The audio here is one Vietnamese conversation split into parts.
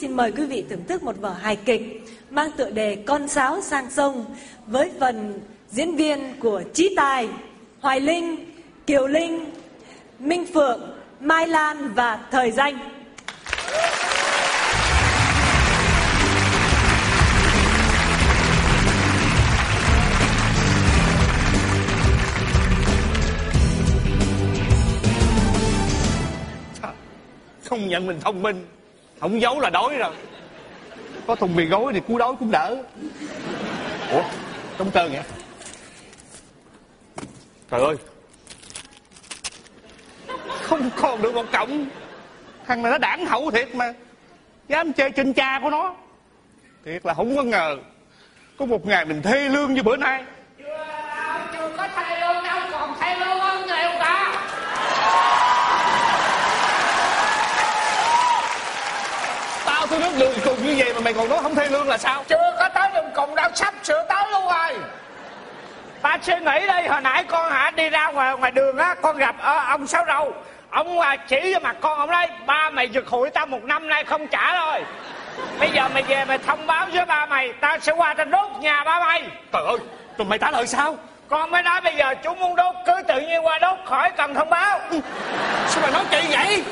xin mời quý vị thưởng thức một vở hài kịch mang tựa đề Con sáo sang sông với phần diễn viên của Trí Tài, Hoài Linh, Kiều Linh, Minh Phượng, Mai Lan và Thời Danh. không nhận mình thông minh không giấu là đói rồi. Có thùng mì gói thì cú đói cũng đỡ. Ủa? Trống trơn vậy? Trời ơi. Không còn được một cộng thằng này nó đảng hậu thiệt mà. Dám chơi trên cha của nó. Thiệt là không có ngờ. Có một ngày mình thê lương như bữa nay chưa có thay lương đâu còn thay lương hơn nhiều cả tôi nước đường cùng như vậy mà mày còn nói không thê lương là sao? Chưa có tới đường cùng đâu sắp sửa tới luôn rồi. Ta suy nghĩ đi hồi nãy con hả đi ra ngoài ngoài đường á con gặp ờ, ông sáu râu. Ông à, chỉ vào mặt con ông nói ba mày giật hụi tao một năm nay không trả rồi. Bây giờ mày về mày thông báo với ba mày tao sẽ qua tao đốt nhà ba mày. Trời ơi rồi mày trả lời sao? Con mới nói bây giờ chú muốn đốt cứ tự nhiên qua đốt khỏi cần thông báo. Sao mày nói kỳ vậy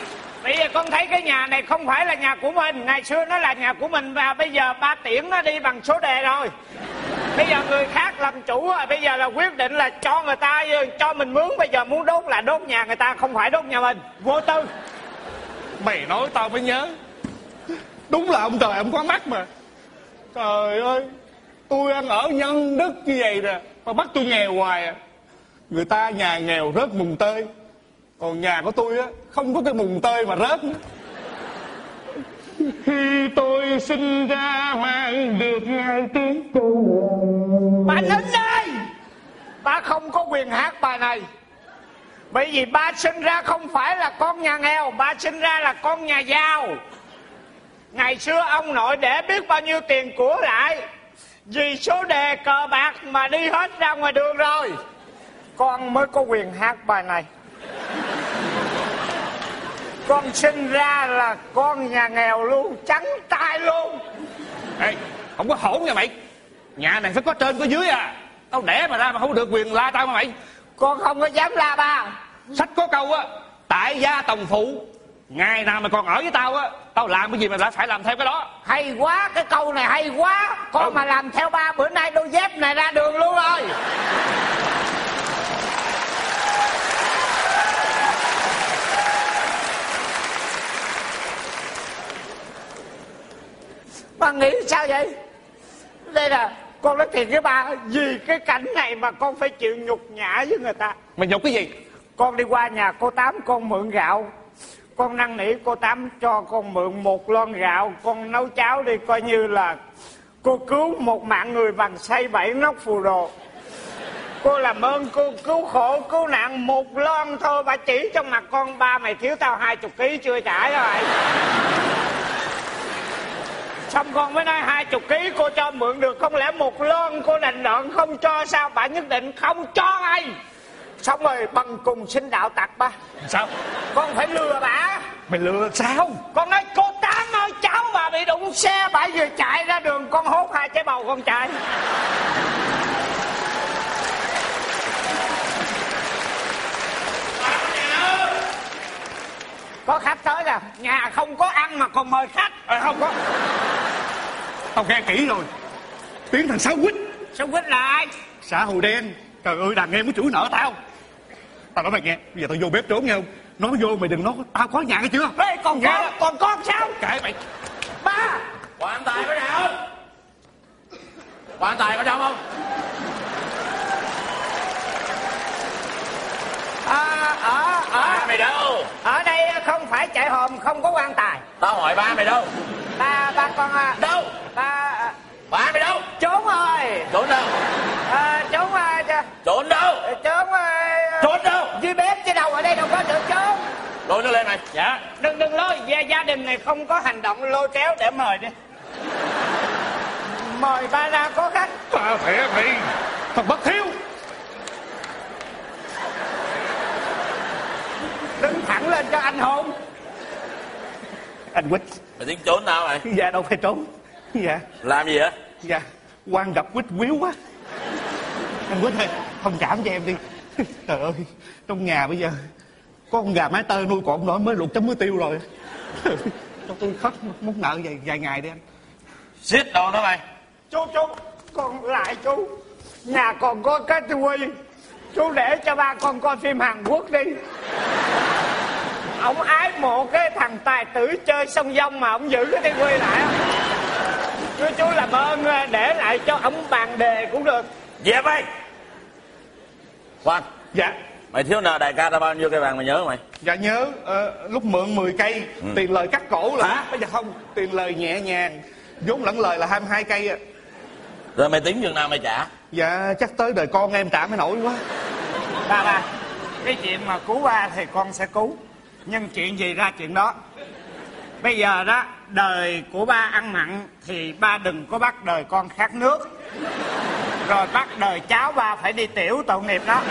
Bây giờ con thấy cái nhà này không phải là nhà của mình. Ngày xưa nó là nhà của mình Và bây giờ ba tiễn nó đi bằng số đề rồi. Bây giờ người khác làm chủ rồi. Bây giờ là quyết định là cho người ta, Cho mình mướn. Bây giờ muốn đốt là đốt nhà người ta, Không phải đốt nhà mình. Vô tư. Mày nói tao mới nhớ. Đúng là ông trời, ông có mắt mà. Trời ơi, tôi ăn ở nhân đức như vậy nè, mà bắt tôi nghèo hoài à. Người ta nhà nghèo rớt mùng tơi còn nhà của tôi á, không có cái mùng tơi mà rớt. Nữa. khi tôi sinh ra mang được hai tiếng câu Bà nín đây Ba không có quyền hát bài này. Bởi vì ba sinh ra không phải là con nhà nghèo Ba sinh ra là con nhà giàu. Ngày xưa ông nội để biết bao nhiêu tiền của lại. Vì số đề cờ bạc mà đi hết ra ngoài đường rồi. Con mới có quyền hát bài này. Con sinh ra là con nhà nghèo luôn Trắng tay luôn. Ê, không có hổn nha mày. Nhà này phải có trên có dưới à. Tao đẻ mà ra mà không được quyền la tao mà mày. Con không có dám la ba. Sách có câu á tại gia tòng phụ ngày nào mà còn ở với tao á tao làm cái gì mà lại phải làm theo cái đó. Hay quá, cái câu này hay quá. Con Ừ. mà làm theo ba bữa nay đôi dép này ra đường luôn rồi Ba nghĩ sao vậy? Đây là con nói thiệt với ba Vì cái cảnh này mà con phải chịu nhục nhã với người ta. Mày nhục cái gì? Con đi qua nhà cô tám con mượn gạo. Con năn nỉ cô tám cho con mượn một lon gạo. Con nấu cháo đi coi như là cô cứu một mạng người bằng say bảy nóc phù đồ. Cô làm ơn cô cứu khổ cứu nạn một lon thôi. Bà chỉ trong mặt con ba mày thiếu tao hai chục ký chưa trả rồi xong con mới nói hai chục ký cô cho mượn được. Không lẽ một lon cô đành đoạn không cho sao? Bà nhất định không cho ai. Xong rồi bằng cùng sinh đạo tặc ba. Sao? Con phải lừa bà. Mày lừa sao? Con nói cô tám ơi cháu bà bị đụng xe bà vừa chạy ra đường con hốt hai trái bầu con chạy. Có khách rồi nhà không có ăn mà còn mời khách. À, không có. Tao nghe kỹ rồi. Tiếng thằng sáu quýt. Sao quýt là ai? Xã hội đen. Trời ơi đàn em có chuỗi nợ tao. Tao nói mày nghe bây giờ tao vô bếp trốn nghe không? Nói vô mày đừng nói. Tao có nhà cái chưa? Ê, còn con còn con sao kệ mày. Ba. Quan tài có nào quan tài có trong không à, ở ba ở mày đâu? Ở đây không phải chạy hòm không có quan tài. Tao hỏi ba mày đâu? Ba ba con à, đâu? ba à, ba mày đâu? Trốn rồi. Trốn đâu? À, trốn à, trốn đâu? Trốn à, trốn đâu? dưới bếp chứ đâu ở đây đâu có được trốn. Lôi nó lên mày. Dạ. Đừng đừng lôi. Gia, gia đình này không có hành động lôi kéo để mời đi. Mời ba ra có khách. Tao thẻ mày thằng bất hiếu đứng lên cho anh hôn anh quýt. Mày tính trốn nào mày? Dạ đâu phải trốn. Dạ. Làm gì á dạ quan gặp quýt quýu quá. Anh quýt ơi thông cảm cho em đi. Trời ơi trong nhà bây giờ có con gà mái tơ nuôi còn nổi mới luộc chấm muối tiêu rồi. Cho tôi khóc muốn nợ vài, vài ngày đi anh. Xiết đồ đó mày. Chú chú con lại chú. Nhà còn có cái tivi chú để cho ba con coi phim hàn quốc đi ông ái mộ cái thằng tài tử chơi sông dông mà ông giữ cái tivi lại á. Chú chú làm ơn ờ, để lại cho ông bàn đề cũng được. Dẹp mày khoan dạ. Mày thiếu nợ đại ca ra bao nhiêu cây vàng mày nhớ không mày? Dạ nhớ ờ, lúc mượn 10 cây tiền lời cắt cổ là Hả? bây giờ không tiền lời nhẹ nhàng vốn lẫn lời là 22 cây à. rồi mày tính chừng nào mày trả? Dạ chắc tới đời con em trả mới nổi quá. Ba ba cái chuyện mà cứu ba thì con sẽ cứu nhưng chuyện gì ra chuyện đó. Bây giờ đó, đời của ba ăn mặn thì ba đừng có bắt đời con khát nước. Rồi bắt đời cháu ba phải đi tiểu tội nghiệp đó.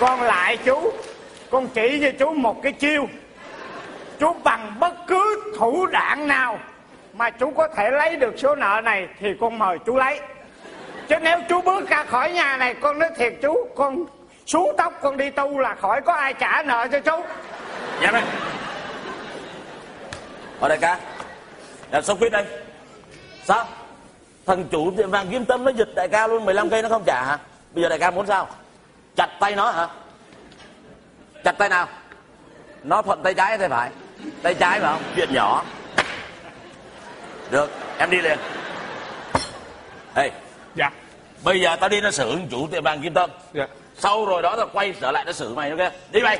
Con lại chú, con chỉ cho chú một cái chiêu. Chú bằng bất cứ thủ đoạn nào mà chú có thể lấy được số nợ này thì con mời chú lấy chứ nếu chú bước ra khỏi nhà này, con nói thiệt chú, con xuống tóc, con đi tu là khỏi, có ai trả nợ cho chú? Dạ mày. Ở đây ca làm dạ, sốc quyết đây. Sao? Thằng chủ tiệm vàng kim tâm nó giật đại ca luôn 15 cây nó không trả hả? Bây giờ đại ca muốn sao? Chặt tay nó hả? Chặt tay nào? Nó thuận tay trái hay tay phải. Tay trái phải không? Chuyện nhỏ. Được, em đi liền. Hey dạ. Bây giờ tao đi nó xử chủ tiệm vàng kim tâm. Dạ. Sau rồi đó tao quay trở lại nó xử mày ok? Đi mày.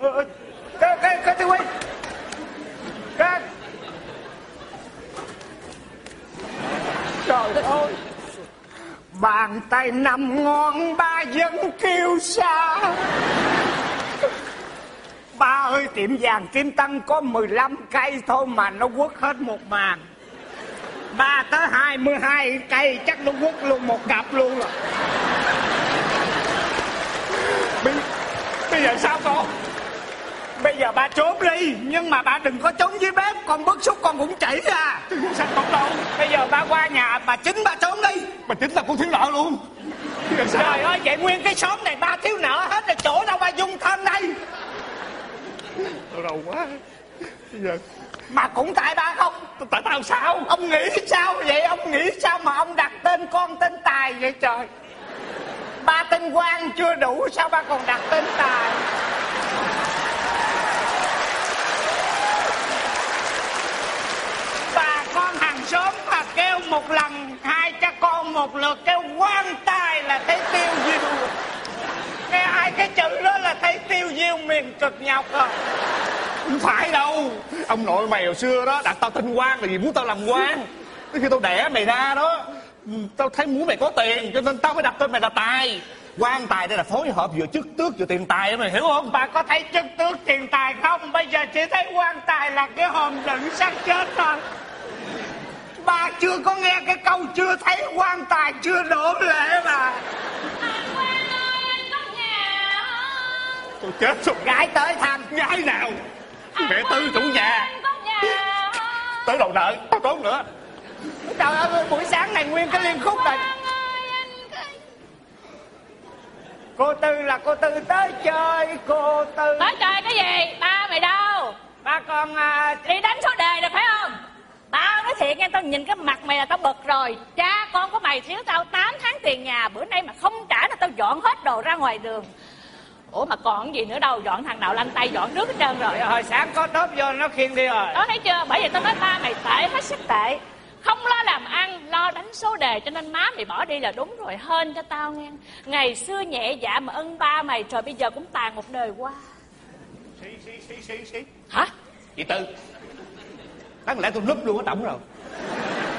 Ờ, ờ, cái cái cái thứ quý cái. Trời ơi. Bàn tay nằm ngon ba vẫn kêu xa. Ba ơi tiệm vàng kim tân có 15 cây thôi mà nó quất hết một màn ba tới 22 cây chắc nó quất luôn một cặp luôn rồi. Bây, bây giờ sao con? Bây giờ bà trốn đi Nhưng mà bà đừng có trốn dưới bếp Con bức xúc con cũng chảy ra sao không đâu. Bây giờ bà qua nhà bà chính bà trốn đi. Mà chính là con thiếu nợ luôn. Trời ơi vậy nguyên cái xóm này ba thiếu nợ hết rồi Chỗ đâu bà dung thân đây? Đau đầu quá. Bây giờ Mà cũng tại ba không. Tại tao sao? Ông nghĩ sao vậy? Ông nghĩ sao mà ông đặt tên con tên Tài vậy trời? Ba tên quan chưa đủ Sao ba còn đặt tên Tài? Bà con hàng xóm mà kêu một lần Hai cha con một lượt kêu quan tài là thấy tiêu diêu. Nghe hai cái chữ đó là thấy tiêu diêu miền cực nhọc rồi không phải đâu ông nội mày hồi xưa đó đặt tao tên quan là vì muốn tao làm quan tới khi tao đẻ mày ra đó tao thấy muốn mày có tiền cho nên tao mới đặt tên mày là tài quan tài đây là phối hợp vừa chức tước vừa tiền tài mày hiểu không Bà có thấy chức tước tiền tài không? Bây giờ chỉ thấy quan tài là cái hòm đựng xác chết thôi. Bà chưa có nghe cái câu chưa thấy quan tài chưa đổ lễ mà. tôi chết rồi Gái tới thăm. gái nào mẹ tư chủ nhà tới đầu nợ tao trốn nữa Trời ơi, buổi sáng này nguyên cái liên khúc này. Cô Tư là cô Tư tới chơi, cô Tư. Nói trời cái gì? Ba mày đâu? Ba con à, Đi đánh số đề rồi phải không? Tao nói thiệt nghe tao nhìn cái mặt mày là tao bực rồi Cha con của mày thiếu tao 8 tháng tiền nhà Bữa nay mà không trả là tao dọn hết đồ ra ngoài đường Ủa mà còn gì nữa đâu? Dọn thằng nào lanh tay dọn nước hết trơn rồi. Hồi sáng có đốp vô nó khiêng đi rồi. Đó thấy chưa? Bởi vì tao nói ba mày tệ hết sức tệ. Không lo làm ăn Lo đánh số đề cho nên má mày bỏ đi là đúng rồi. Hên cho tao nghe. Ngày xưa nhẹ dạ mà ân ba mày Trời bây giờ cũng tàn một đời qua. Xí xí xí xí xí. Hả? Chị tư. Đáng lẽ tôi núp luôn ở tổng rồi.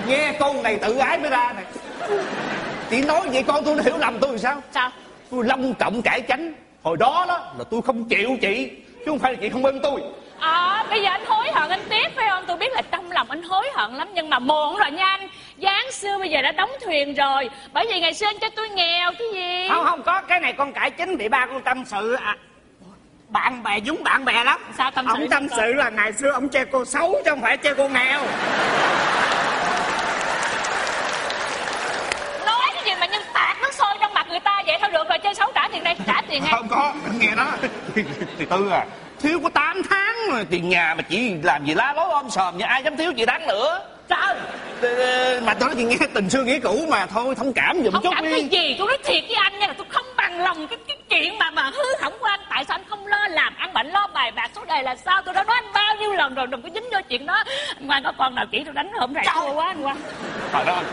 Nghe câu này tự ái mới ra này. Chị nói vậy con tôi hiểu lầm tôi làm sao? Sao? Tôi long trọng cải chánh hồi đó đó là tôi không chịu chị chứ không phải là chị không ưng tôi. Ờ, bây giờ anh hối hận anh tiếp phải không? Tôi biết là trong lòng anh hối hận lắm nhưng mà muộn rồi nha anh. Giáng xưa bây giờ đã đóng thuyền rồi. Bởi vì ngày xưa anh cho tôi nghèo cái gì? Không không có cái này con cải chính bị ba con tâm sự à, bạn bè dúng bạn bè lắm. Sao tâm sự ông tâm sự là ngày xưa ông chê cô xấu chứ không phải chê cô nghèo Nói cái gì mà nhân tạt nước sôi trong mặt người ta vậy Thôi được rồi chơi xấu trả tiền đây trả tiền ngay. Không có anh nghe đó. Thì, thì tư à thiếu có 8 tháng rồi tiền nhà mà chỉ làm gì lá lối ôm sòm như ai dám thiếu chị tháng nữa. Trời mà tôi nói chị nghe tình xưa nghĩa cũ mà thôi thông cảm giùm Không chút cảm đi. cái gì? Tôi nói thiệt với anh nha là tôi không bằng lòng cái, cái chuyện mà mà hư hỏng của anh. Tại sao anh không lo làm ăn bệnh lo bài bạc số đề là sao? Tôi đã nói anh bao nhiêu lần rồi đừng có dính vô chuyện đó. Anh Ngoan có con nào chỉ tôi đánh hôm nay thua quá anh Ngoan trời ơi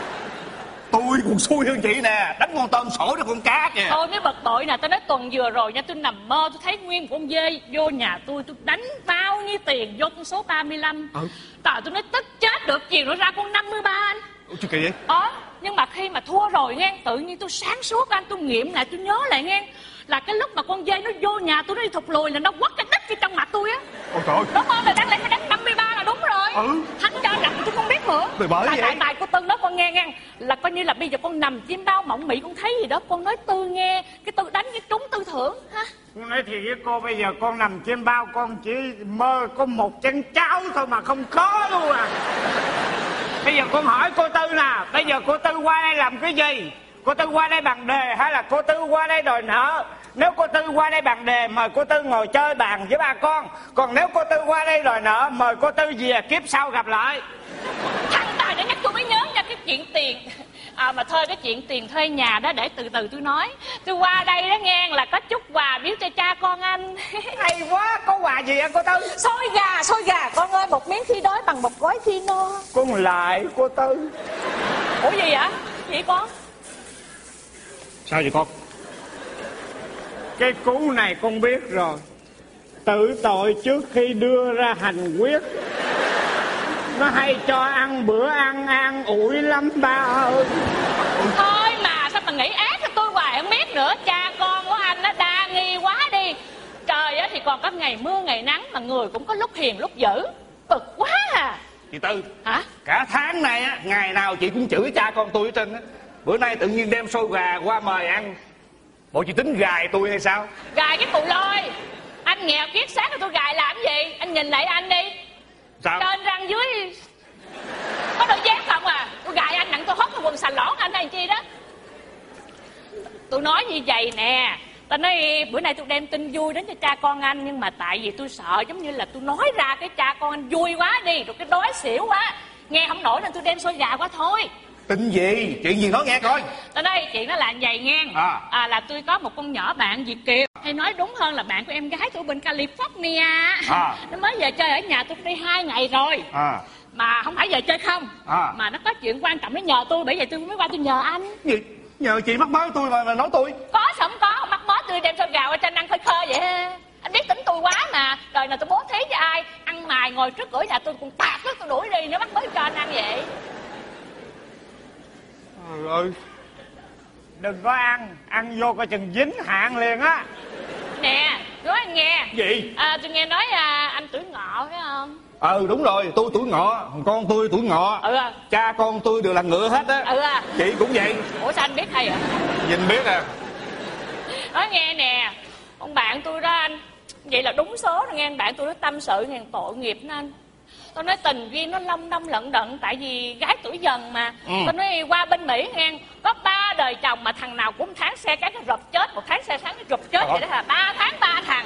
tôi còn xui hơn chị nè đánh con tôm sổ cho con cá kìa Tôi mới bật tội nè, tôi nói tuần vừa rồi nha, tôi nằm mơ, tôi thấy nguyên một con dê vô nhà tôi, tôi đánh bao nhiêu tiền vô con số 35. Ừ. Trời, tôi nói tức chết được, chiều nó ra con 53 anh. Ủa, kỳ vậy Ờ, nhưng mà khi mà thua rồi nghe, tự nhiên tôi sáng suốt anh, tôi nghiệm lại, tôi nhớ lại nghe. Là cái lúc mà con dê nó vô nhà tôi nó đi thụt lùi là nó quất cái đất vô trong mặt tôi á. ôi trời ơi Đúng không? Là đáng lẽ phải đánh 53 là đúng rồi. Ừ. Thắng cho đặt tôi không biết nữa. Bởi bởi tại, vậy. tại, tại cô Tư nói con nghe nghe là coi như là bây giờ con nằm chim bao mộng mị con thấy gì đó con nói Tư nghe cái Tư đánh cái trúng Tư thưởng ha. con nói thiệt với cô bây giờ con nằm trên bao con chỉ mơ có một chân cháo thôi mà không có luôn à bây giờ con hỏi cô tư nè bây giờ cô tư qua đây làm cái gì cô tư qua đây bằng đề hay là cô tư qua đây đòi nợ? Nếu cô tư qua đây bằng đề mời cô tư ngồi chơi bàn với ba con. Còn nếu cô tư qua đây đòi nợ mời cô tư về kiếp sau gặp lại. Thằng tài để nhắc tôi mới nhớ nha cái chuyện tiền. À mà thôi cái chuyện tiền thuê nhà đó để từ từ tôi nói. Tôi qua đây đó nghe là có chút quà biếu cho cha con anh. Hay quá có quà gì á cô tư? Xôi gà, xôi gà con ơi Một miếng khi đói bằng một gói khi no con lại cô tư. Ủa gì vậy? Gì con? Sao vậy con? Cái cú này con biết rồi. Tự tội trước khi đưa ra hành quyết. Nó hay cho ăn bữa ăn an ủi lắm ba ơi. Thôi mà sao mà nghĩ ác cho tôi hoài không biết nữa. Cha con của anh nó đa nghi quá đi. Trời á thì còn có ngày mưa ngày nắng Mà người cũng có lúc hiền lúc dữ. Bực quá à. Chị tư Hả? cả tháng này á ngày nào chị cũng chửi cha con tôi ở trên á bữa nay tự nhiên đem xôi gà qua mời ăn. Bộ chị tính gài tôi hay sao? Gài cái cụ lôi. Anh nghèo kiết xác rồi tôi gài làm gì? Anh nhìn lại anh đi. Sao? Trên răng dưới. Có đôi dép không à? Tôi gài anh nặng tôi hốt cái quần xà lỏn anh hay chi đó? Tôi nói như vậy nè. Tôi nói bữa nay tôi đem tin vui đến cho cha con anh Nhưng mà tại vì tôi sợ giống như là tôi nói ra cái cha con anh vui quá đi Rồi cái đói xỉu quá. Nghe không nổi nên tôi đem xôi gà quá thôi tin gì? Chuyện gì nói nghe coi. Tôi nói chuyện nó là vậy nghe. À. à, Là tôi có một con nhỏ bạn Việt Kiều. Hay nói đúng hơn là bạn của em gái tôi bên California. À. Nó mới về chơi ở nhà tôi đây hai ngày rồi. À. Mà không phải về chơi không. À. Mà nó có chuyện quan trọng nó nhờ tôi Bởi vậy tôi mới qua tôi nhờ anh. Gì? Nhờ chị mắc mới tôi mà, mà nói tôi. Có không có. Mắc mớ tôi đem xôi gà qua trên ăn khơi khơi vậy. Ha. Anh biết tính tôi quá mà. Đời nào tôi bố thí cho ai. Ăn mài ngồi trước cửa nhà tôi cũng tạt nó tôi đuổi đi. Nó mắc mới cho anh ăn vậy trời ơi. Đừng có ăn ăn vô coi chừng dính hạn liền á. Nè nói anh nghe. Gì? À, Tôi nghe nói à, anh tuổi ngọ phải không? Ừ đúng rồi tôi tuổi ngọ con tôi tuổi ngọ. Ừ à. Cha con tôi đều là ngựa hết á. Ừ à. Chị cũng vậy. Ủa sao anh biết hay vậy? Nhìn biết à. Nói nghe nè ông bạn tôi đó anh. Vậy là đúng số rồi nghe anh bạn tôi nó tâm sự ngàn tội nghiệp nó anh tôi nói tình duyên nó long đong lận đận tại vì gái tuổi dần mà. Ừ. tôi nói qua bên mỹ nghe có ba đời chồng mà thằng nào cũng tháng xe cái nó rụp chết một tháng xe sáng nó rụp chết Trời vậy đó là ba tháng ba thằng.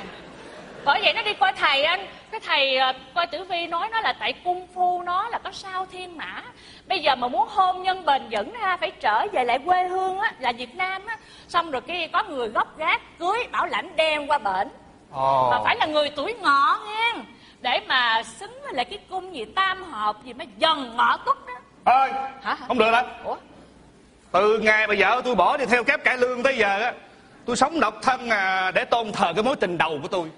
Bởi vậy nó đi coi thầy anh. Cái thầy ờ, coi tử vi nói nó là tại cung phu nó là có sao thiên mã. Bây giờ mà muốn hôn nhân bền vững ha phải trở về lại quê hương á là việt nam á. Xong rồi cái có người gốc gác cưới bảo lãnh đem qua bển. Ồ. Mà phải là người tuổi ngọ nghe để mà xứng với lại cái cung gì tam hợp gì mà dần ngọ tuất đó. Ơi hả? không được đó ủa? Từ ngày mà vợ tôi bỏ đi theo kép cải lương tới giờ á tôi sống độc thân à, để tôn thờ cái mối tình đầu của tôi.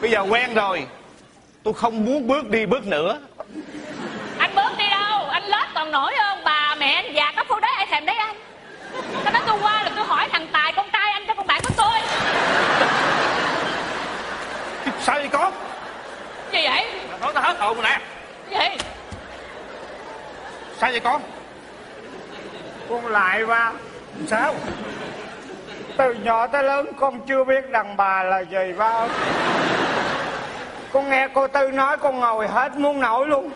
Bây giờ quen rồi tôi không muốn bước đi bước nữa. Anh bước đi đâu? Anh lết còn nổi không bà mẹ anh già có khu đấy ai thèm đấy anh? Cái đó tôi qua là tôi hỏi thằng tài con trai anh cho con bạn của tôi. Sao vậy con gì vậy? Nói tao hết hồn rồi nè. Gì? Sao vậy con? Con lại ba. Sao? Từ nhỏ tới lớn con chưa biết đàn bà là gì ba. Con nghe cô tư nói con ngồi hết muốn nổi luôn.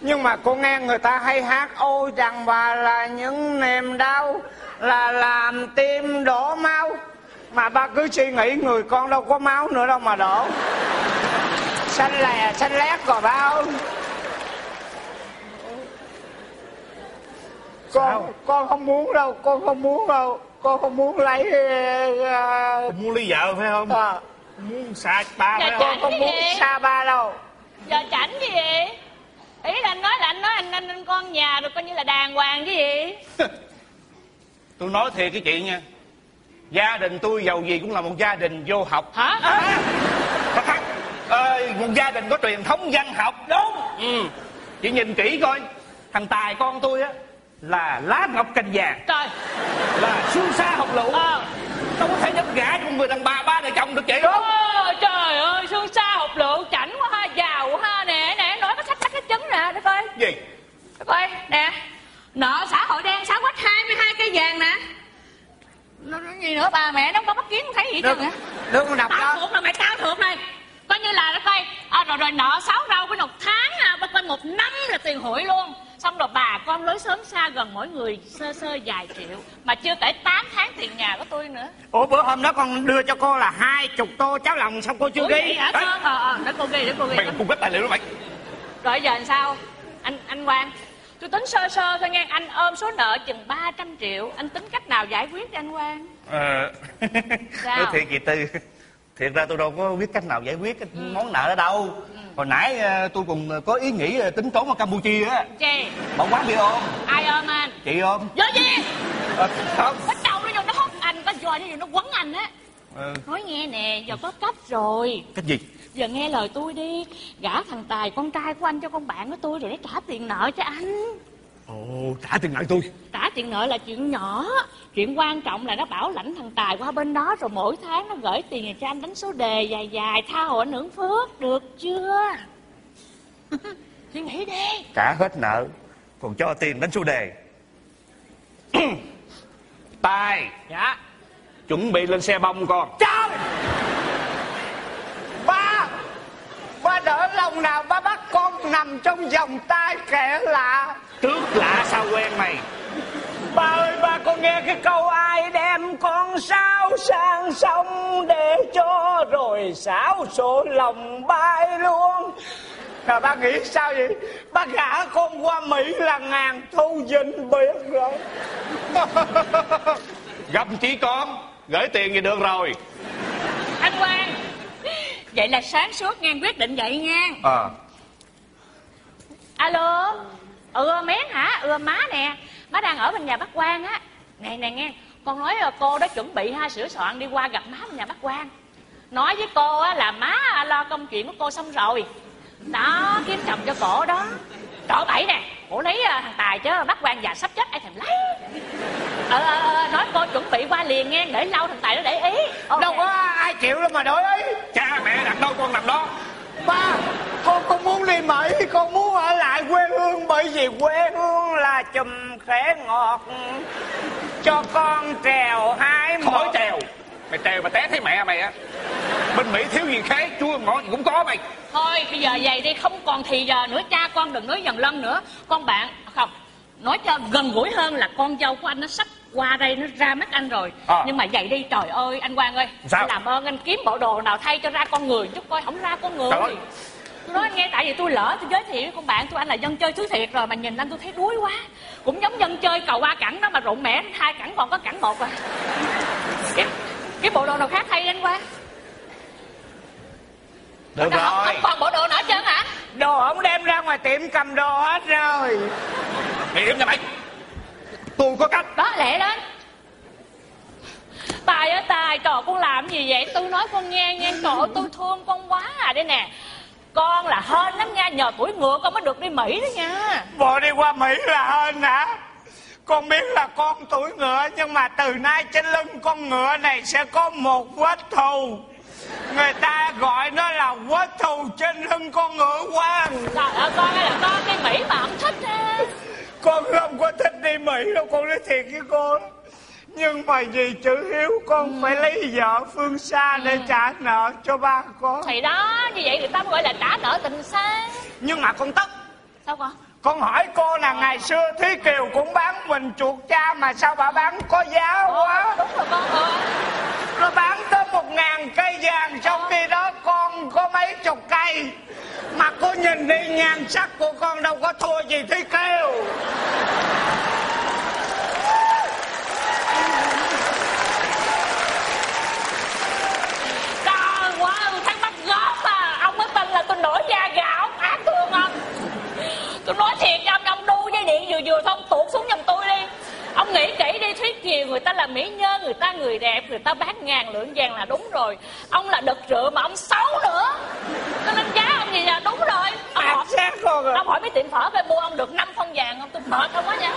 Nhưng mà con nghe người ta hay hát ôi đàn bà là những niềm đau là làm tim đổ máu. Mà ba cứ suy nghĩ người con đâu có máu nữa đâu mà đổ xanh lè xanh lét rồi ba ơi con con không muốn đâu con không muốn đâu con không muốn lấy uh, muốn ly vợ phải không? À, muốn xa ba Dạ, phải con không không muốn xa ba đâu. Giờ chảnh gì vậy? Ý là anh nói là anh nói anh anh, anh con nhà rồi coi như là đàng hoàng chứ gì? Tôi nói thiệt cái chị nha. Gia đình tôi giàu gì cũng là một gia đình vô học. Hả? À, ờ, một gia đình có truyền thống văn học. Đúng. Ừ. chị nhìn kỹ coi. Thằng tài con tôi á là lá ngọc cành vàng. Trời. Là xuân xa học lũ ờ đâu có thể nhập gả cho một người đàn bà ba đời chồng được chị Ôi, trời ơi xuân xa học lượng chảnh quá ha giàu quá ha. Nè nè nói có sách sách cái trứng nè để coi. Gì? Để coi nè. Nợ xã hội đen xã quách 22 cây vàng nè. Nó, nó gì nữa bà mẹ nó không có bắt kiến thấy gì được chứ hả? được con đọc tao đó. thuộc là mày tao thuộc này coi như là nó coi à, rồi rồi nợ sáu rau với một tháng à, bà coi một năm là tiền hụi luôn. Xong rồi bà con lối sớm xa gần mỗi người sơ sơ vài triệu mà chưa kể 8 tháng tiền nhà của tôi nữa. Ủa bữa hôm đó con đưa cho cô là hai chục tô cháo lòng xong cô chưa Ủa ghi. hả? Con ờ ờ để cô ghi để cô ghi. Mày cung cấp tài liệu đó mày. Rồi giờ làm sao? Anh anh Quang tôi tính sơ sơ thôi nghe anh ôm số nợ chừng 300 triệu. Anh tính cách nào giải quyết cho anh Quang? Ờ. Sao? nói thiệt chị tư thiệt ra tôi đâu có biết cách nào giải quyết cái món nợ đó đâu. Hồi nãy ờ, tôi cùng có ý nghĩ ờ, tính trốn ở campuchia á. Chê bỏ quán bia ôm. Ai ôm anh? Chị ôm. Vô gì ờ, không. Bắt đầu nó vô nó hút anh có giờ nó vô nó quấn anh á. Ờ, nói nghe nè giờ có cách rồi. Cách gì? Giờ nghe lời tôi đi. Gả thằng tài con trai của anh cho con bạn của tôi rồi nó trả tiền nợ cho anh ồ trả tiền nợ tôi. Trả tiền nợ là chuyện nhỏ. Chuyện quan trọng là nó bảo lãnh thằng tài qua bên đó rồi mỗi tháng nó gửi tiền về cho anh đánh số đề dài dài tha hồ ảnh hưởng phước được chưa? Suy nghĩ đi. Trả hết nợ còn cho tiền đánh số đề. Tài dạ. chuẩn bị lên xe bông con. Trời ba đỡ lòng nào ba bắt con nằm trong vòng tay kẻ lạ. Trước lạ sao quen mày? Ba ơi ba con nghe cái câu ai đem con sao sang sông để cho rồi xáo số lòng bay luôn. Rồi ba nghĩ sao vậy? Ba gả con qua Mỹ là ngàn thu dinh biết rồi. Gặp chí con gửi tiền thì được rồi? Anh quang vậy là sáng suốt ngang quyết định vậy nha. Ờ alo? Ừ mén hả? Ừ má nè. Má đang ở bên nhà bác quan á. Nè nè nghe. Con nói là cô đã chuẩn bị ha sửa soạn đi qua gặp má bên nhà bác quan nói với cô á là má lo công chuyện của cô xong rồi. Đó kiếm chồng cho cổ đó cỡ bảy nè. Cổ lấy à, thằng tài chứ bác quan già sắp chết ai thèm lấy? Ờ, ờ, ờ, nói cô chuẩn bị qua liền nghe để lâu thằng tài nó để ý. Ờ, Đâu có ai chịu đâu mà đổi ý. Cha mẹ đặt đâu con nằm đó. Ba Con không muốn đi Mỹ Con muốn ở lại quê hương Bởi vì quê hương là chùm khẽ ngọt. Cho con trèo hai khỏi một. trèo. Mày trèo mà té thấy mẹ mày á bên mỹ thiếu gì khác chua ngọt gì cũng có mày. Thôi bây giờ vậy đi không còn thì giờ nữa cha con đừng nói dần lân nữa. Con bạn không Nói cho gần gũi hơn là con dâu của anh nó sắp qua đây nó ra mắt anh rồi. À. Nhưng mà vậy đi trời ơi anh Quang ơi Sao? anh Làm ơn anh kiếm bộ đồ nào thay cho ra con người chút coi không ra con người. Ơi. Tôi nói nghe tại vì tôi lỡ tôi giới thiệu với con bạn tôi anh là dân chơi thứ thiệt rồi Mà nhìn anh tôi thấy đuối quá. Cũng giống dân chơi cầu ba cẳng đó mà rụng mẻ hai cẳng còn có cẳng một à. Cái, cái bộ đồ nào khác thay anh Quang được Không- rồi. Không còn bộ đồ hết trơn hả? Đồ ổng đem ra ngoài tiệm cầm đồ hết rồi. Mày im cho mày. Tôi có cách. Đó lẹ lên tài ơi tài trời con làm gì vậy? Tôi nói con nghe nghe ơi, tôi thương con quá à. Đây nè con là hên lắm nha. Nhờ tuổi ngựa con mới được đi mỹ đó nha. Bộ đi qua Mỹ là hên hả? Con biết là con tuổi ngựa Nhưng mà từ nay trên lưng con ngựa này sẽ có một vết thù Người ta gọi nó là vết thù trên lưng con ngựa quan trời ơi con ơi là con đi mỹ mà không thích á. Con không có thích đi mỹ đâu con nói thiệt với con nhưng mà vì chữ hiếu con phải lấy vợ phương xa để trả nợ cho ba con. Thì đó như vậy người ta mới gọi là trả nợ tình xa. Nhưng mà con tất sao con con hỏi cô là ngày xưa thúy kiều cũng bán mình chuột cha mà sao bà bán có giá quá? đúng rồi con ờ. nó bán tới một ngàn cây vàng trong khi đó con có mấy chục cây. Mà cô nhìn đi nhan sắc của con đâu có thua gì thúy kiều. Trời quá tôi thấy mắt góp à. Ông mới tin là tôi nổi da gà ông ác thương ông tôi nói thiệt cho ông vừa vừa ông tuột xuống giùm tôi đi. Ông nghĩ kỹ đi thúy kiều người ta là mỹ nhân người ta người đẹp người ta bán ngàn lượng vàng là đúng rồi. Ông là đực rượu mà ông xấu nữa. Cho nên giá ông gì là đúng rồi. Ông hỏi, xác con à ông hỏi mấy tiệm phở về mua ông được năm phân vàng không? Tôi mệt không á nha.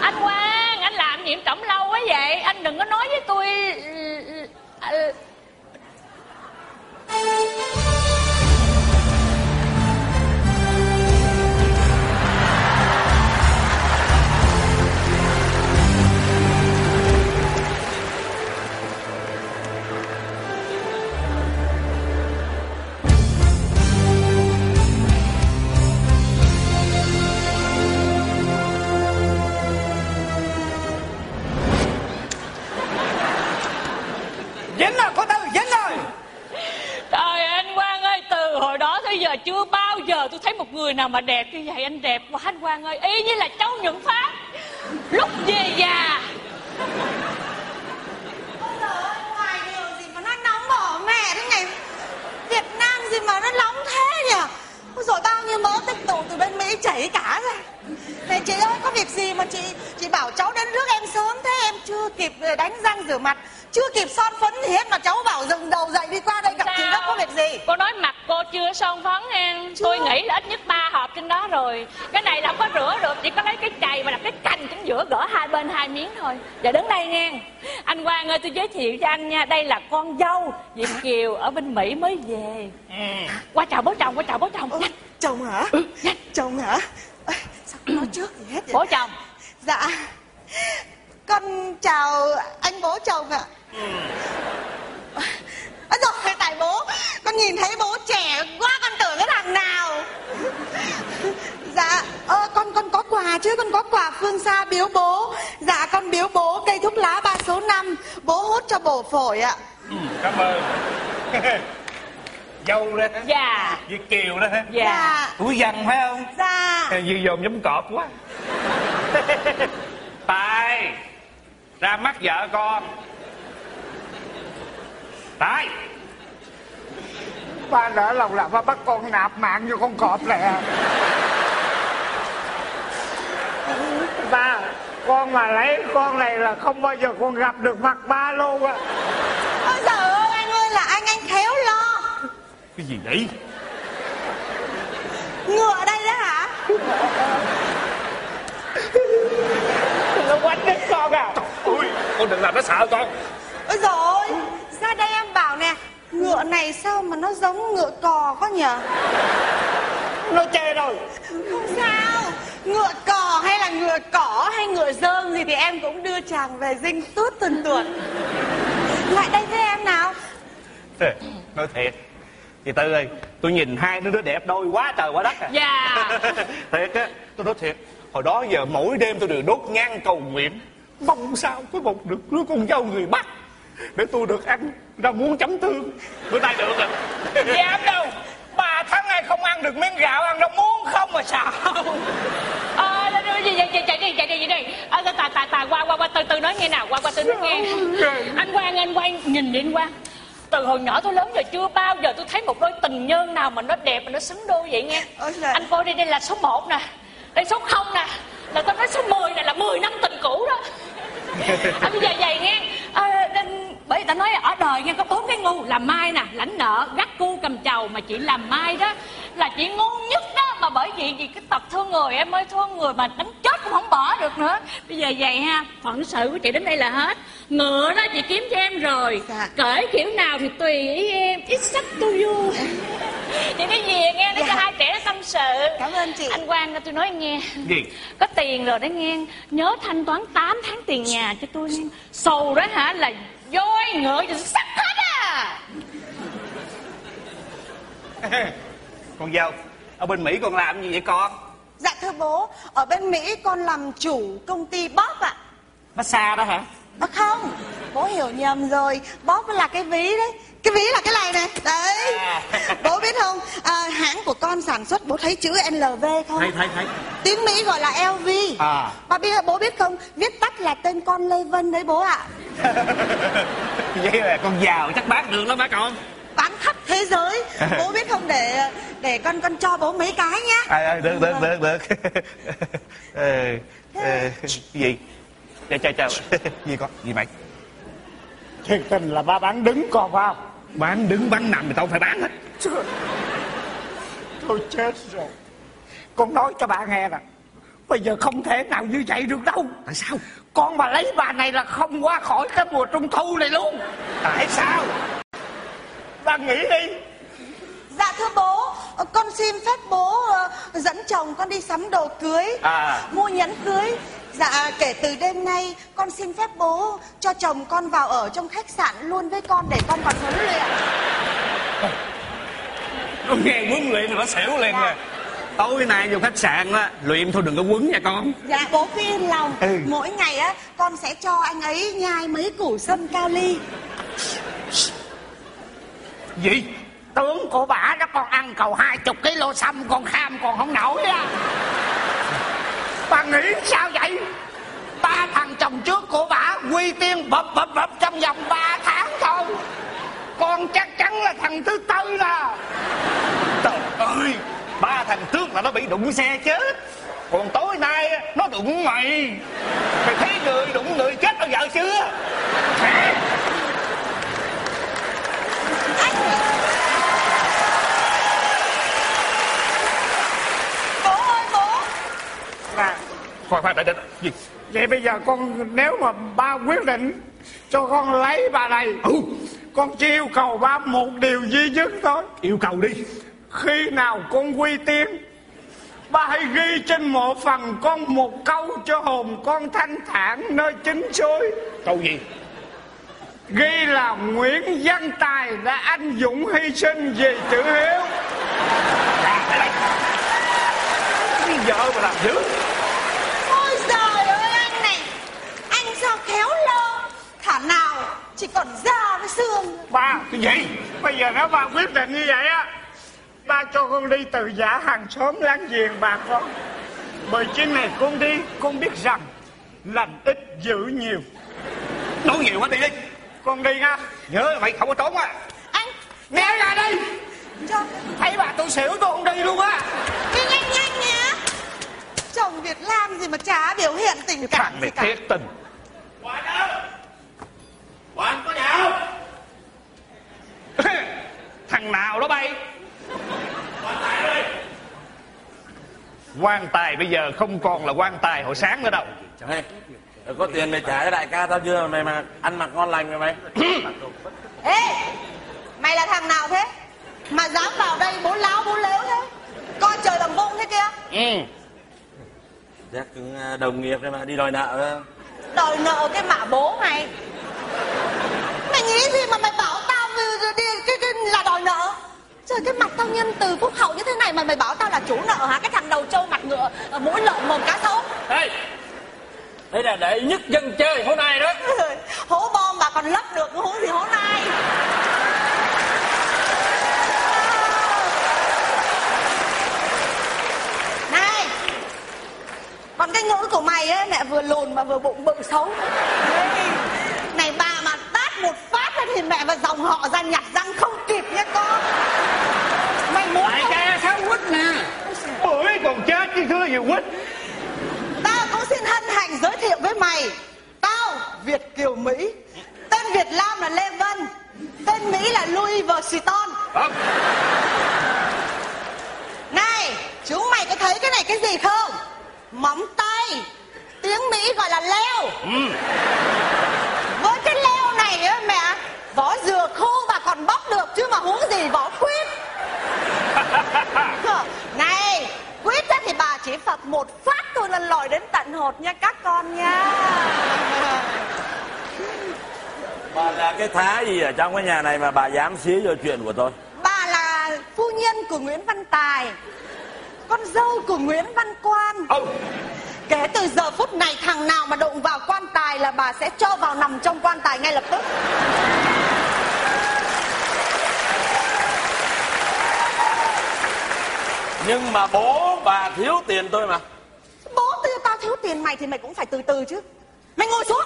Anh quang anh làm gì trọng lâu quá vậy. Anh đừng có nói với tôi giờ chưa bao giờ tôi thấy một người nào mà đẹp như vậy. Anh đẹp quá anh Quang ơi, y như là cháu Nhuận Phát. Lúc về già. Ôi giời ơi, ngoài đường gì mà nó nóng bỏ mẹ thế này Việt Nam gì mà nó nóng thế nhỉ Ôi rồi bao nhiêu mỡ tích tụ từ bên Mỹ chảy cả ra này chị ơi có việc gì mà chị chị bảo cháu đến rước em sớm thế Em chưa kịp đánh răng rửa mặt Chưa kịp son phấn gì hết mà cháu bảo dừng đầu dậy đi qua đây gặp chị gấp có việc gì Cô nói mặt cô chưa son phấn em. Tôi nghĩ là ít nhất ba hộp trên đó rồi. Cái này là không có rửa được, chỉ có lấy cái chày mà đặt cái cành chính giữa gỡ hai bên hai miếng thôi. Giờ đứng đây nghe. Anh Quang ơi, tôi giới thiệu cho anh nha. Đây là con dâu Diệp Kiều ở bên Mỹ mới về. Qua chào bố chồng, qua chào bố chồng. Nhanh. chồng hả? Chồng hả? Sao không nói trước gì hết vậy? Bố chồng. Dạ. Con chào anh bố chồng ạ. À, Rồi tại bố Con nhìn thấy bố trẻ quá Con tưởng cái thằng nào. Dạ ơ, Con con có quà chứ? Con có quà phương xa biếu bố. Dạ con biếu bố cây thuốc lá ba số 5 Bố hút cho bổ phổi ạ. Cảm ơn. Dâu đó. Hả Dạ. Việt kiều đó. Hả Dạ. Dạ. Túi văn phải không? Dạ Dư dồn giống cọp quá. Tài Ra mắt vợ con. Tài. Ba nỡ lòng là ba bắt con nạp mạng cho con cọp à Ba Con mà lấy con này là không bao giờ con gặp được mặt ba luôn á Ôi giời ơi anh ơi là anh anh khéo lo. Cái gì vậy? Ngựa đây đó hả Nó quánh đứt con à Ui Con đừng làm nó sợ con. Ôi ôi Ra đây em bảo nè Ngựa này sao mà nó giống ngựa cò quá nhỉ? Nó chê rồi. Không sao Ngựa cò hay là ngựa cỏ hay ngựa dơm gì thì em cũng đưa chàng về dinh tút tuần tuần. Lại đây với em nào? Ê, Nói thiệt Chị Tư ơi Tôi nhìn hai đứa đứa đẹp đôi quá trời quá đất à. Dạ. Thiệt á Tôi nói thiệt Hồi đó giờ mỗi đêm tôi đều đốt nhang cầu nguyện Mong sao có một được đứa con dâu người Bắc Để tôi được ăn rau muống chấm tương Bữa nay được rồi Dám đâu? Ba tháng nay không ăn được miếng gạo Ăn đâu muốn không mà sao? Ờ, gì gì gì chạy đi chạy đi chạy đi. Ờ tài tài tài qua qua qua từ từ nói nghe nào qua qua từ nói nghe. Anh quang anh quang nhìn đi anh quang từ hồi nhỏ tới lớn giờ chưa bao giờ tôi thấy một đôi tình nhân nào mà nó đẹp mà nó xứng đôi vậy nghe. Ôi anh coi đi đây là số 1 nè đây số 0 nè là tôi nói số 10 này là 10 năm tình cũ đó. À, bây giờ vậy nghe. À, bởi vì ta nói ở đời nghe có bốn cái ngu làm mai nè lãnh nợ gắt cu cầm chầu. Mà chị làm mai đó là chị ngu nhất đó. Mà bởi vì vì cái tật thương người em ơi thương người mà đánh chết cũng không bỏ được nữa. Bây giờ vậy ha phận sự của chị đến đây là hết. Ngựa đó chị kiếm cho em rồi. Dạ. cởi kiểu nào thì tùy ý em. Ít sắc tu du chị đi về nghe để Dạ. cho hai trẻ tâm sự. Cảm ơn chị. anh quang tôi nói nghe. Gì? có tiền rồi đấy nghe. Nhớ thanh toán 8 tháng tiền nhà cho tôi. Nghe sầu đó hả? Là voi ngựa gì sắp hết à Con dâu Ở bên Mỹ con làm gì vậy con Dạ thưa bố, ở bên Mỹ con làm chủ công ty Bob ạ. massage đó hả À không, bố hiểu nhầm rồi. Bob là cái ví đấy. Cái ví là cái này này. Đấy. Bố biết không, à, hãng của con sản xuất bố thấy chữ LV không? thấy thấy thấy Tiếng Mỹ gọi là LV. À. Bà biết bố biết không, viết tắt là tên con Lê Vân đấy bố ạ. Vậy là con giàu chắc bán được lắm hả con Bán khắp thế giới. Bố biết không để để con con cho bố mấy cái nhá. à, à, được được được được ờ, ờ, gì chào chào chào gì con gì mày thiệt tình là ba bán đứng còn phải không bán đứng bán nằm thì tao phải bán hết. Tôi chết rồi. Con nói cho bà nghe nè. Bây giờ không thể nào như vậy được đâu. Tại sao? Con mà lấy bà này là không qua khỏi cái mùa trung thu này luôn. Tại sao? Bà nghĩ đi. Dạ thưa bố, con xin phép bố ờ, dẫn chồng con đi sắm đồ cưới, À. mua nhẫn cưới. Dạ kể từ đêm nay con xin phép bố cho chồng con vào ở trong khách sạn luôn với con để con còn huấn luyện. nó nghe huấn luyện thì nó xỉu liền nè tối nay vô khách sạn á luyện thôi đừng có quấn nha con Dạ bố cứ yên lòng, Ừ. mỗi ngày á con sẽ cho anh ấy nhai mấy củ sâm cao ly. gì Tướng của bà đó còn ăn cầu hai chục kg xăm Còn kham còn không nổi á Bà nghĩ sao vậy? Ba thằng chồng trước của bà Quy tiên bập bập bập trong vòng ba tháng thôi. Con chắc chắn là thằng thứ tư nè. Trời ơi ba thằng trước là nó bị đụng xe chết. Còn tối nay nó đụng mày. Mày thấy người đụng người chết bao giờ chưa? Hả Bố ơi bố, Nè khoan khoan đợi đợi gì? Vậy bây giờ con nếu mà ba quyết định cho con lấy bà này ừ. Con chỉ yêu cầu ba một điều duy nhất thôi. Yêu cầu đi. Khi nào con quy tiên Ba hãy ghi trên mộ phần con một câu cho hồn con thanh thản nơi chính suối câu gì? Ghi là Nguyễn Văn Tài đã anh dũng hy sinh vì chữ hiếu. À vợ mà làm dữ ôi trời ơi anh này, anh sao khéo lơ, thả nào chỉ còn da với xương. Ba cái gì? Bây giờ nếu ba quyết định như vậy á Ba cho con đi từ giả hàng xóm láng giềng bà con. Bởi trên này con đi Con biết rằng Lành ít dữ nhiều. Nói nhiều quá đi. Đi Con đi nha. Nhớ mày không có trốn á. Anh, Né ra đi. Cho. Thấy bà tôi xỉu tôi không đi luôn á. Đi nhanh nhanh nhá. Chồng Việt Nam gì mà chả biểu hiện tình cảm thằng gì này cả. thiệt tình Hoàng đâu? Hoàng có nhà không? Thằng nào đó bay Hoàng Tài ơi! quan tài bây giờ không còn là quan tài hồi sáng nữa đâu hay có tiền mày trả cho đại ca tao chưa mày mà ăn mặc ngon lành mày mày Ê, mày là thằng nào thế? Mà dám vào đây bố láo bố lếu thế? Coi trời bằng vung thế kia. ừ chắc cũng à, đồng nghiệp đấy mà đi đòi nợ đó. Đòi nợ cái mạ bố mày. Mày nghĩ gì mà mày bảo Trời cái mặt tao nhân từ phúc hậu như thế này mà mày bảo tao là chủ nợ hả? Cái thằng đầu trâu mặt ngựa, ờ, mũi lợn mồm cá sấu. Ê! Đây là đệ nhất dân chơi hôm nay đó Hố bom bà còn lấp được hố gì hố này. Này, còn cái ngữ của mày ấy mẹ vừa lùn mà vừa bụng bự xấu. Này bà mà tát một phát thì mẹ và dòng họ ra nhặt răng không kịp nha con. Muốn Đại ca sao quýt nè. Bưởi còn chết chứ thưa gì quýt? Tao cũng xin hân hạnh giới thiệu với mày. Tao Việt Kiều Mỹ. Tên Việt Nam là Lê Vân. Tên Mỹ là Louis Vuitton. Không. Này Chúng mày có thấy cái này cái gì không? Móng tay. Tiếng Mỹ gọi là leo. Với cái leo này á mẹ Vỏ dừa khô bà còn bóc được Chứ mà huống gì vỏ khuyết Này Quyết thì bà chỉ Phật một phát thôi là lòi đến tận hột nha các con nha. Bà là cái thá gì ở trong cái nhà này mà bà dám xía vô chuyện của tôi? Bà là phu nhân của Nguyễn Văn Tài Con dâu của Nguyễn Văn Quan. Oh. Kể từ giờ phút này thằng nào mà đụng vào quan tài là bà sẽ cho vào nằm trong quan tài ngay lập tức. Nhưng mà bố bà thiếu tiền tôi mà. Bố tiêu tao thiếu tiền mày thì mày cũng phải từ từ chứ. Mày ngồi xuống.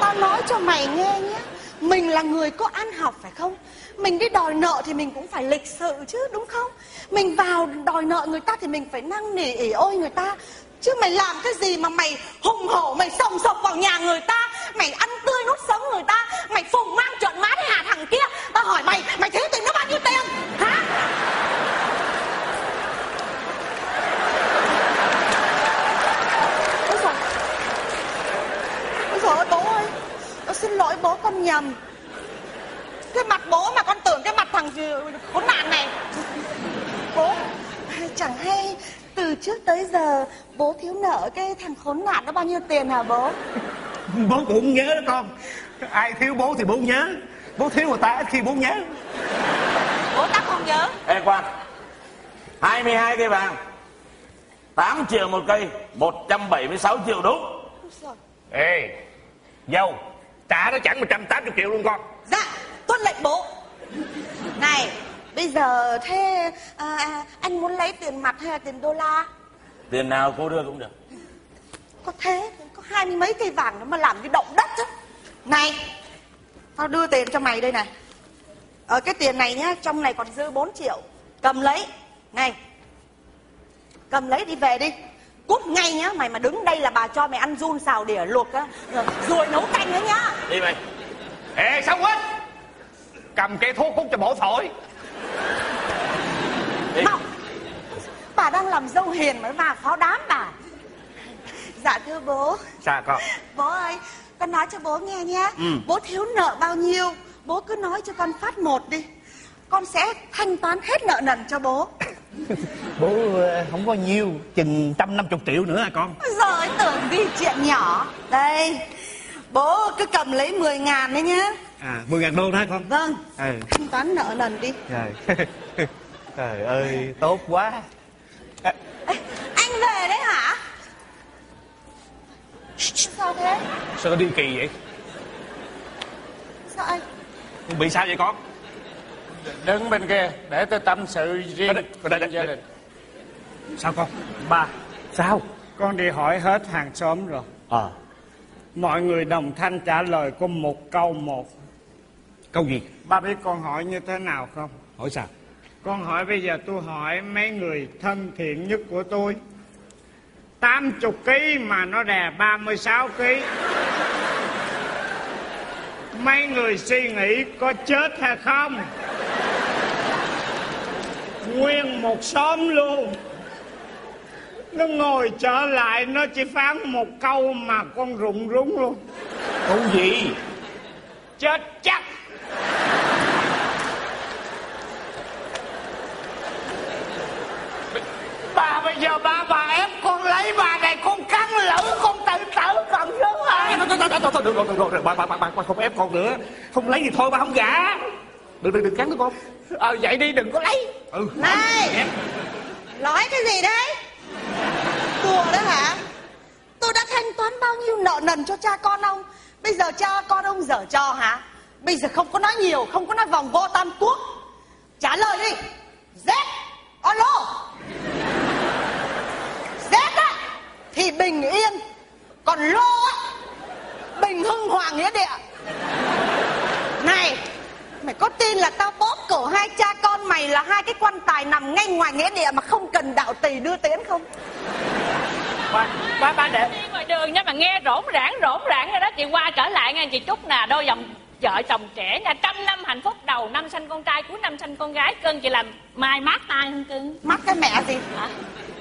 Tao nói cho mày nghe nhé. Mình là người có ăn học phải không? Mình đi đòi nợ thì mình cũng phải lịch sự chứ, đúng không? Mình vào đòi nợ người ta thì mình phải năn nỉ, ỉ ôi người ta. Chứ mày làm cái gì mà mày hùng hổ, mày sồng sộc vào nhà người ta? Mày ăn tươi nuốt sống người ta? Mày phùng mang trợn má thế hả thằng kia? Tao hỏi mày mày thiếu tiền nó bao nhiêu tiền? Hả ôi trời ôi trời ơi bố ơi con xin lỗi bố con nhầm. Cái mặt bố mà con tưởng cái mặt thằng khốn nạn này. Bố chẳng hay từ trước tới giờ bố thiếu nợ cái thằng khốn nạn nó bao nhiêu tiền hả bố? Bố cũng nhớ đó con. Ai thiếu bố thì bố nhớ. Bố thiếu người ta ít khi bố nhớ. Bố ta không nhớ. Ê Quang. 22 cây vàng. 8 triệu một cây 176 triệu đúng ê dâu trả nó chẳng 180 triệu luôn con. Dạ tuân lệnh bố. Này bây giờ thế à, à, anh muốn lấy tiền mặt hay là tiền đô la? Tiền nào cô đưa cũng được. Có thế có hai mươi mấy cây vàng nó mà làm cái động đất á này tao đưa tiền cho mày đây này. Ở cái tiền này nhá trong này còn dư 4 triệu. Cầm lấy. Này cầm lấy đi về đi cút ngay nhá mày mà đứng đây là bà cho mày ăn run xào đỉa luộc á rồi, nấu canh nữa nhá Đi mày ê sao quên cầm cây thuốc hút cho bổ thổi Đi Mau. bà đang làm dâu hiền mà vào pháo đám bà dạ thưa bố sao con Bố ơi, con nói cho bố nghe nhé. Ừ. Bố thiếu nợ bao nhiêu, bố cứ nói cho con phát một đi. Con sẽ thanh toán hết nợ nần cho bố. bố ờ, không có nhiều chừng trăm năm chục triệu nữa hả con Rồi tưởng vì chuyện nhỏ. Đây, bố cứ cầm lấy 10 ngàn đấy nhá. à mười ngàn đô đó hả con Vâng, ừ thanh toán nợ nần đi. trời trời ơi tốt quá Ê, anh về đấy hả? Sao thế? sao nó đi kỳ vậy Sao anh? bị sao vậy con đứng bên kia để tôi tâm sự riêng đây, đây, trong gia đây. đình. Sao con? Ba. Sao? Con đi hỏi hết hàng xóm rồi. Ờ. Mọi người đồng thanh trả lời có một câu một. Câu gì? Ba biết con hỏi như thế nào không? Hỏi sao? Con hỏi bây giờ tôi hỏi mấy người thân thiện nhất của tôi. 80 ký mà nó đè 36 ký Mấy người suy nghĩ có chết hay không? Nguyên một xóm luôn. Nó ngồi trở lại nó chỉ phán một câu mà con rụng rúng luôn. Câu gì? Chết chắc Bà bây giờ ba bà ép con lấy bà này con cắn lử con tự tử còn sướng hả thôi thôi thôi thôi thôi được rồi được rồi được rồi. Ba ba ba ba không ép con nữa. Không lấy thì thôi ba không gả. Đừng đừng đừng cắn nữa con. Ờ vậy đi đừng có lấy. Ừ. Này, nói cái gì đấy? Đùa đó hả? Tôi đã thanh toán bao nhiêu nợ nần cho cha con ông? Bây giờ cha con ông dở trò hả? Bây giờ không có nói nhiều, không có nói vòng vo tam quốc. Trả lời đi. Z, alo Z á, thì bình yên Còn lô á, bình hưng hoàng nghĩa địa. Này, mày có tin là tao bóp cổ hai cha con mày là hai cái quan tài nằm ngay ngoài nghĩa địa mà không cần đạo tỳ đưa tiến không? Ba, ba, ba để. Đi ngoài đường nha mà nghe rỗn rãng rỗn rãng rồi đó. Chị qua trở lại nha chị Trúc nè đôi dòng vợ chồng trẻ nha. Trăm năm hạnh phúc đầu năm sanh con trai cuối năm sanh con gái. Cưng chị làm mai mát tay không cưng? Mắc cái mẹ gì? hả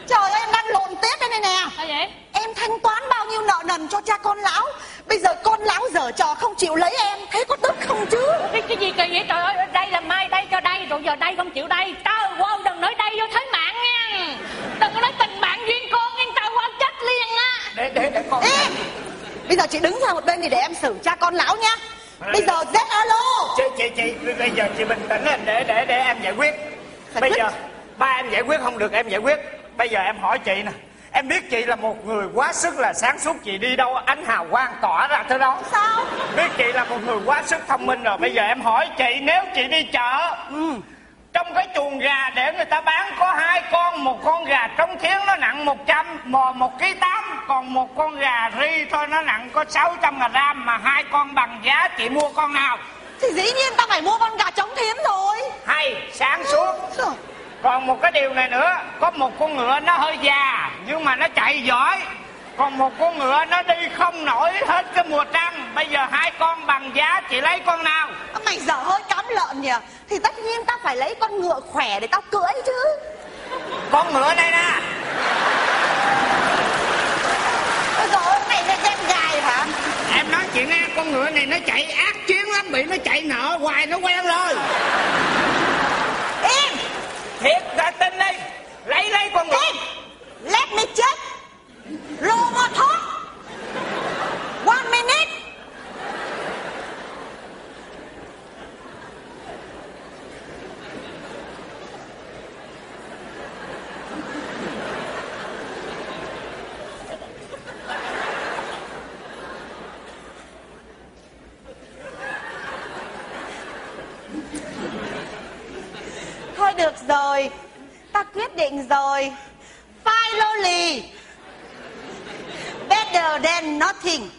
Trời ơi em đang lộn tiết đây này nè. Em thanh toán bao nhiêu nợ nần cho cha con lão? Bây giờ con lão dở trò không chịu lấy em Thế có tức không chứ? Cái, cái gì kỳ vậy? Trời ơi Đây là mai đây cho đây Rồi giờ đây không chịu đây. Trời ơi đừng nói đây vô thế mạng nha. Đừng có nói tình bạn duyên con nha. Trời ơi chết liền á. Để để để con Ê! Bây giờ chị đứng ra một bên thì để em xử cha con lão nha. Bây giờ Z alo. Chị chị chị bây giờ chị bình tĩnh để để để em giải quyết. Bây giờ ba em giải quyết không được em giải quyết bây giờ em hỏi chị nè em biết chị là một người quá sức là sáng suốt chị đi đâu ánh hào quang tỏa ra tới đó. Sao? Biết chị là một người quá sức thông minh rồi bây giờ em hỏi chị nếu chị đi chợ trong cái chuồng gà để người ta bán có hai con một con gà trống thiến nó nặng 100 mò một ký tám còn một con gà ri thôi nó nặng có 600 gram mà hai con bằng giá chị mua con nào? Thì dĩ nhiên ta phải mua con gà trống thiến rồi. Hay sáng suốt. Rồi. Còn một cái điều này nữa có một con ngựa nó hơi già nhưng mà nó chạy giỏi. Còn một con ngựa nó đi không nổi hết cái mùa trăng. Bây giờ hai con bằng giá chị lấy con nào? Mày dở hơi cám lợn nhỉ? Thì tất nhiên ta phải lấy con ngựa khỏe để tao cưỡi chứ. Con ngựa này nè. Ôi dồi ôi, mày phải đem gài hả? Em nói chuyện nghe con ngựa này nó chạy ác chiến lắm bị nó chạy nợ hoài nó quen rồi Im thiệt ra tin đi lấy lấy con ngựa Im Let me check Robot hot One minute Thôi được rồi Ta quyết định rồi. Finally Better than nothing.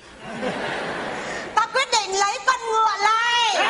Ta quyết định lấy con ngựa này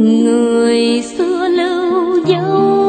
người xưa lưu dấu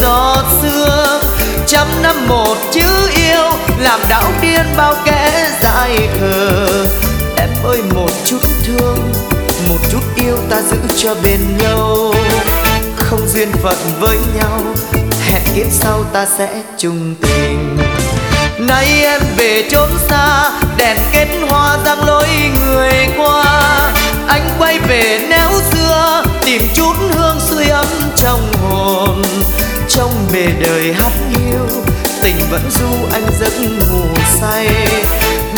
giọt sương trăm năm một chữ yêu làm đảo điên bao kẻ dài khờ. Em ơi, một chút thương, một chút yêu ta giữ cho bên nhau. Không duyên phận với nhau, hẹn kiếp sau ta sẽ chung tình. Nay em về trốn xa, đèn kết hoa giăng lối người qua. Anh quay về néo xưa, tìm chút hương suy ấm trong hồn trong bề đời hát hiu. Tình vẫn du anh giấc ngủ say.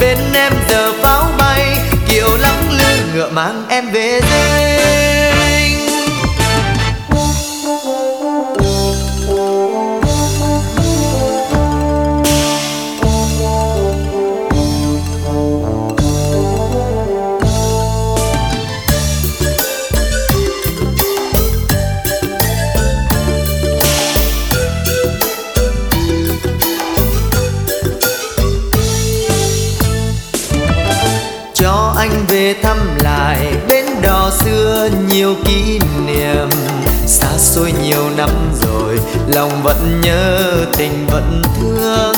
Bên em giờ pháo bay kiệu lắc lư ngựa mang em về đây nhiều kỷ niệm. Xa xôi nhiều năm rồi, lòng vẫn nhớ, tình vẫn thương.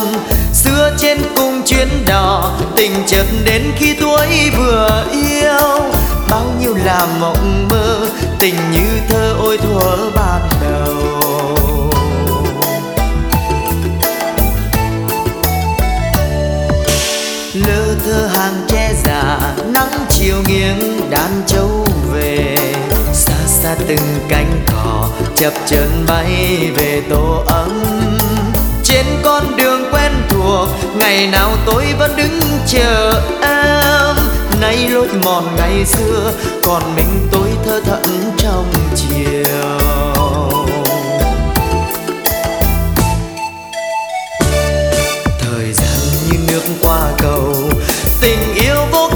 Xưa trên cùng chuyến đò, tình chợt đến khi tuổi vừa yêu. Bao nhiêu là mộng mơ, tình như thơ ôi thuở ban đầu. Lơ thơ hàng tre già, nắng chiều nghiêng đàn châu xa từng cánh cỏ chập chờn bay về tổ ấm. Trên con đường quen thuộc, ngày nào tôi vẫn đứng chờ em. Nay lối mòn ngày xưa, còn mình tôi thơ thẫn trong chiều. Thời gian như nước qua cầu, tình yêu vô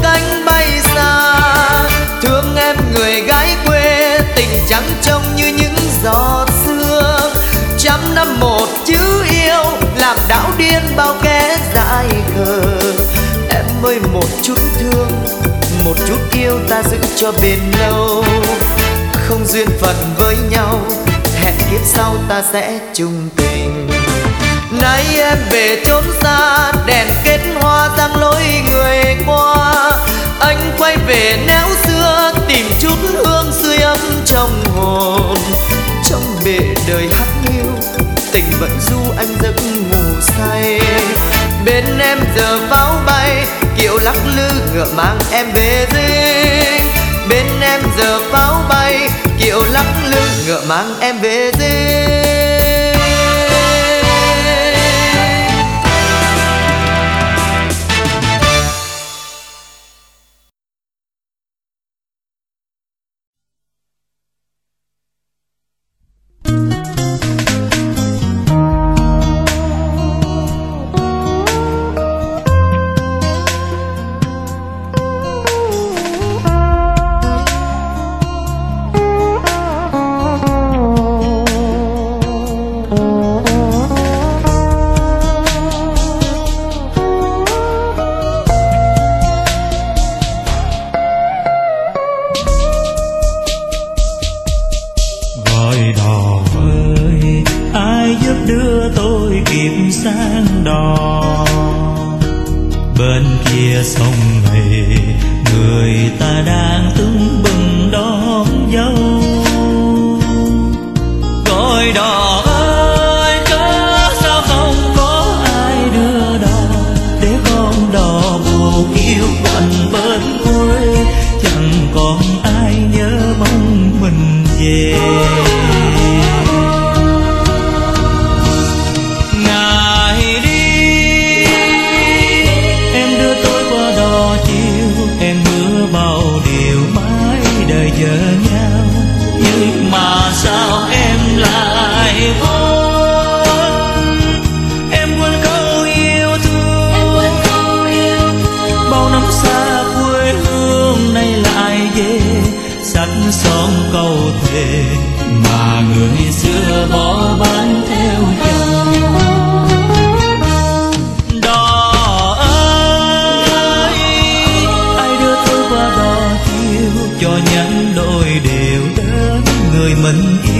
bao kẻ dại khờ em ơi, một chút thương, một chút yêu ta giữ cho bền lâu. Không duyên phận với nhau, hẹn kiếp sau ta sẽ chung tình. Nay em về chốn xa, đèn kết hoa giăng lối người qua. Anh quay về néo xưa, tìm chút hương sưởi ấm trong hồn. Trong bể đời hắt hiu tình vẫn du anh giấc ngủ say. Bên em giờ pháo bay kiệu lắc lư ngựa mang em về dinh bên em giờ pháo bay kiệu lắc lư ngựa mang em về dinh kịp sáng đò bên kia sông này người ta đang tưng bỏ bán theo chồng đò ơi, ai đưa tôi qua đò chiều cho nhắn đôi đều đến người mình yêu.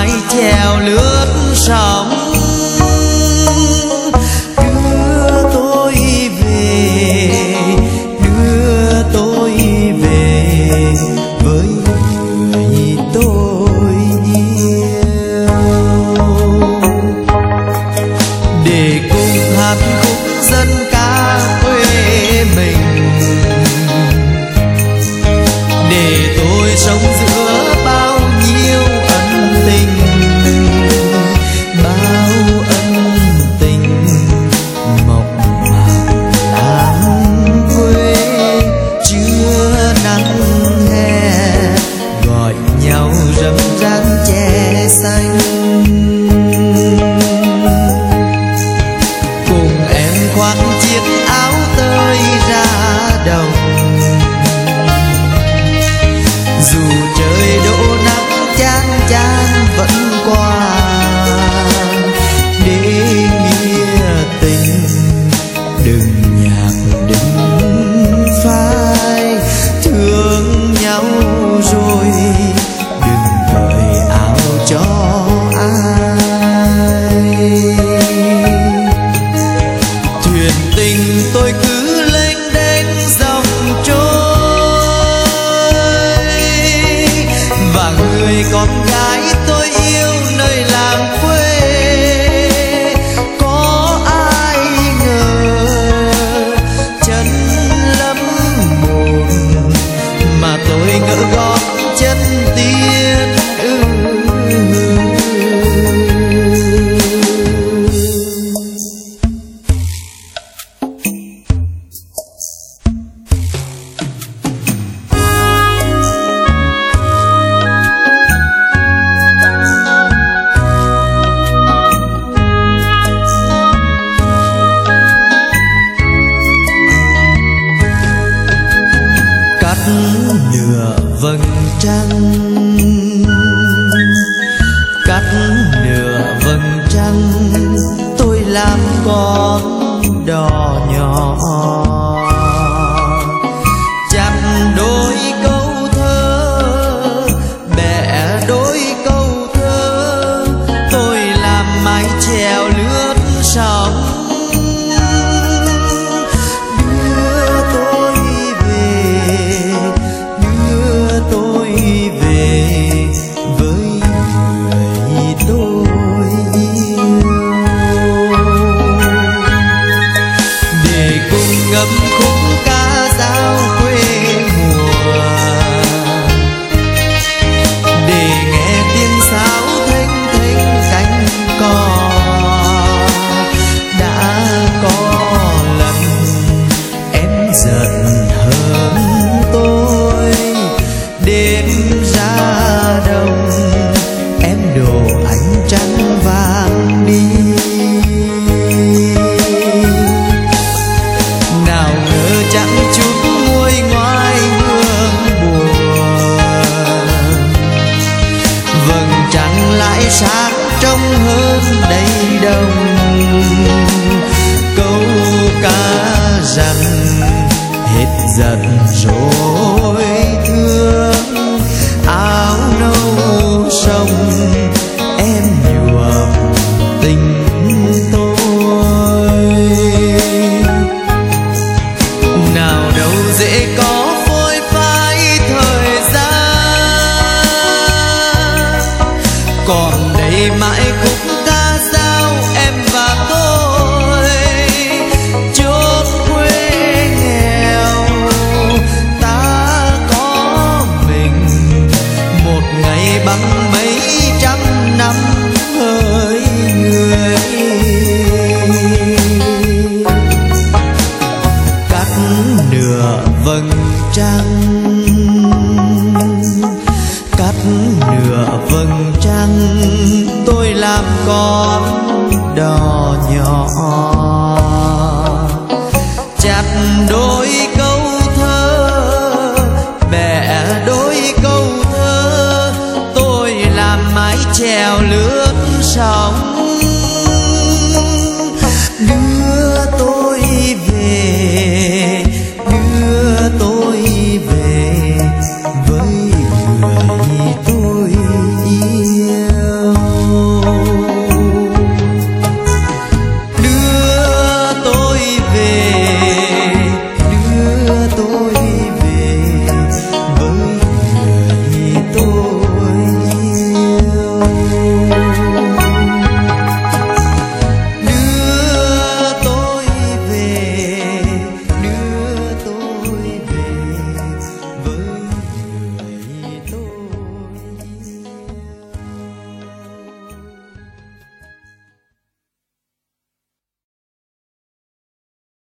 Làm mái chèo lướt sóng?